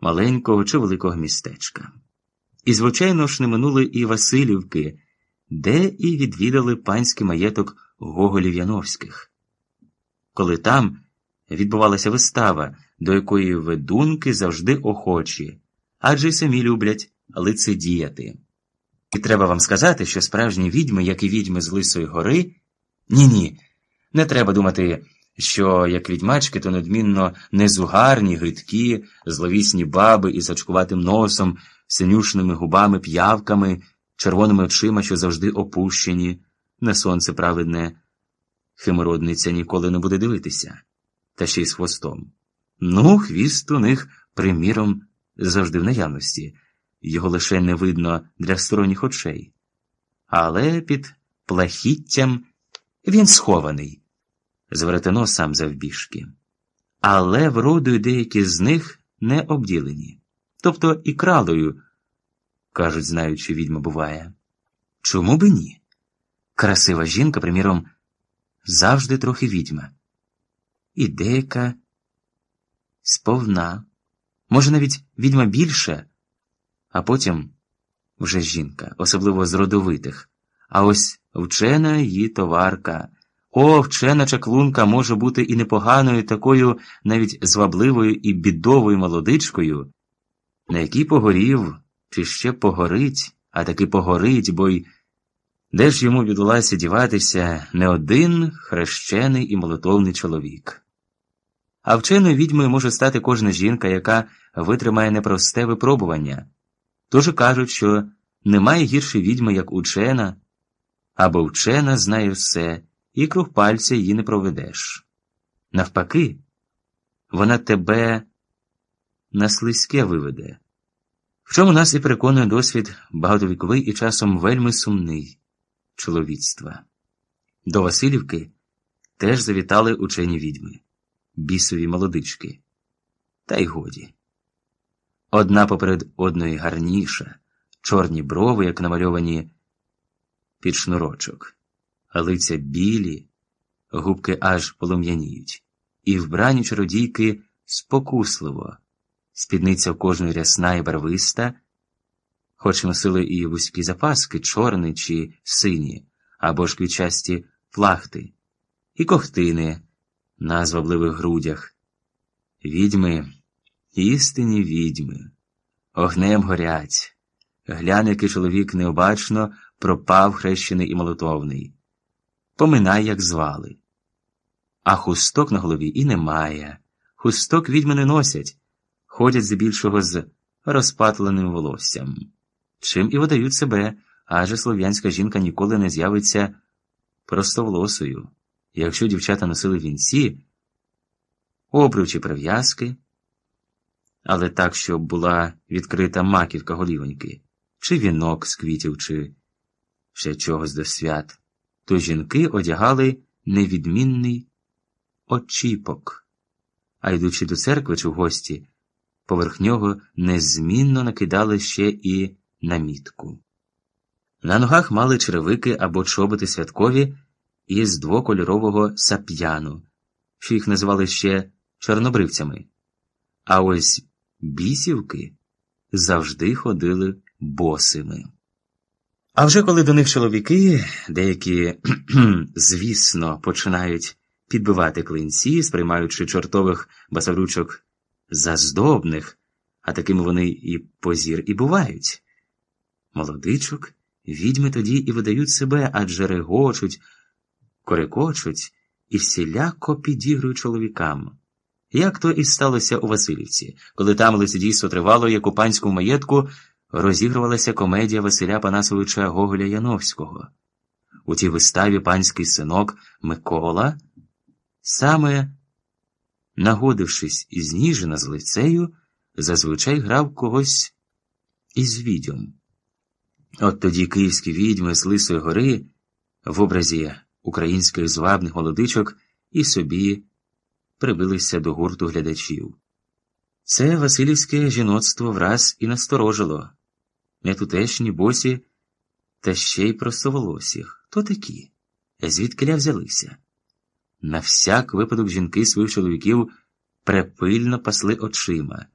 маленького чи великого містечка. І, звичайно ж, не минули і Васильівки, де і відвідали панський маєток Гоголів Яновських. Коли там відбувалася вистава, до якої ведунки завжди охочі, адже й самі люблять лицедіяти. І треба вам сказати, що справжні відьми, як і відьми з Лисої гори, ні ні, не треба думати, що як відьмачки, то недмінно незугарні, гидкі, зловісні баби із очкуватим носом, синюшними губами, п'явками, червоними очима, що завжди опущені, на сонце праведне. Химородниця ніколи не буде дивитися, та ще й з хвостом. Ну, хвіст у них, приміром, завжди в наявності, його лише не видно для сторонніх очей. Але під плахіттям він схований, з веретено сам завбіжки. Але вродою деякі з них не обділені, тобто і кралою, кажуть, знаючи, відьма буває. Чому би ні? Красива жінка, приміром, завжди трохи відьма. І деяка сповна, може, навіть відьма більше, а потім вже жінка, особливо з родовитих. А ось вчена її товарка. О, вчена чаклунка може бути і непоганою, такою навіть звабливою і бідовою молодичкою, на якій погорів, чи ще погорить, а таки погорить, бо й де ж йому відбулася діватися не один хрещений і молотовний чоловік. А вченою відьмою може стати кожна жінка, яка витримає непросте випробування. Тож кажуть, що немає гірше відьми, як учена, або вчена знає все, і круг пальця її не проведеш. Навпаки, вона тебе на слизьке виведе, в чому нас і переконує досвід багатовіковий і часом вельми сумний чоловіцтва. До Васильівки теж завітали учені відьми, бісові молодички. Та й годі. Одна поперед одної гарніша, чорні брови, як намальовані під шнурочок, лиця білі, губки аж полум'яніють, і вбрані чародійки спокусливо, спідниця в кожної рясна і барвиста, хоч носили і вузькі запаски, чорні чи сині, або ж квітчасті плахти, і когтини на звабливих грудях. Відьми, істинні відьми, огнем горять. Гляне, який чоловік необачно пропав хрещений і молотовний. Поминай, як звали. А хусток на голові і немає. Хусток відьми не носять, ходять здебільшого з розпатленим волоссям. Чим і видають себе, адже слов'янська жінка ніколи не з'явиться простоволосою. Якщо дівчата носили вінці, обручі прив'язки, але так, щоб була відкрита маківка голівоньки, чи вінок з квітів, чи ще чогось до свят, то жінки одягали невідмінний очіпок, а йдучи до церкви чи в гості, поверх нього незмінно накидали ще і намітку. На ногах мали черевики або чоботи святкові із двокольорового сап'яну, що їх називали ще чорнобривцями. А ось бісівки завжди ходили босими. А вже коли до них чоловіки, деякі, звісно, починають підбивати клинці, сприймаючи чортових басаручок за здобних, а такими вони і позір і бувають. Молодичок, відьми тоді і видають себе, адже регочуть, корекочуть і всіляко підігрують чоловікам. Як то і сталося у Васильівці, коли там лицедійство тривало, як у панському маєтку розігрувалася комедія Василя Панасовича Гоголя Яновського. У тій виставі панський синок Микола, саме нагодившись із Ніжина з лицею, зазвичай грав когось із відьом. От тоді київські відьми з Лисої гори в образі українських звабних молодичок і собі прибилися до гурту глядачів. Це Васильівське жіноцтво враз і насторожило не тутешні босі, та ще й простоволосі. Хто такі? Звідкиля взялися? На всяк випадок жінки своїх чоловіків препильно пасли очима.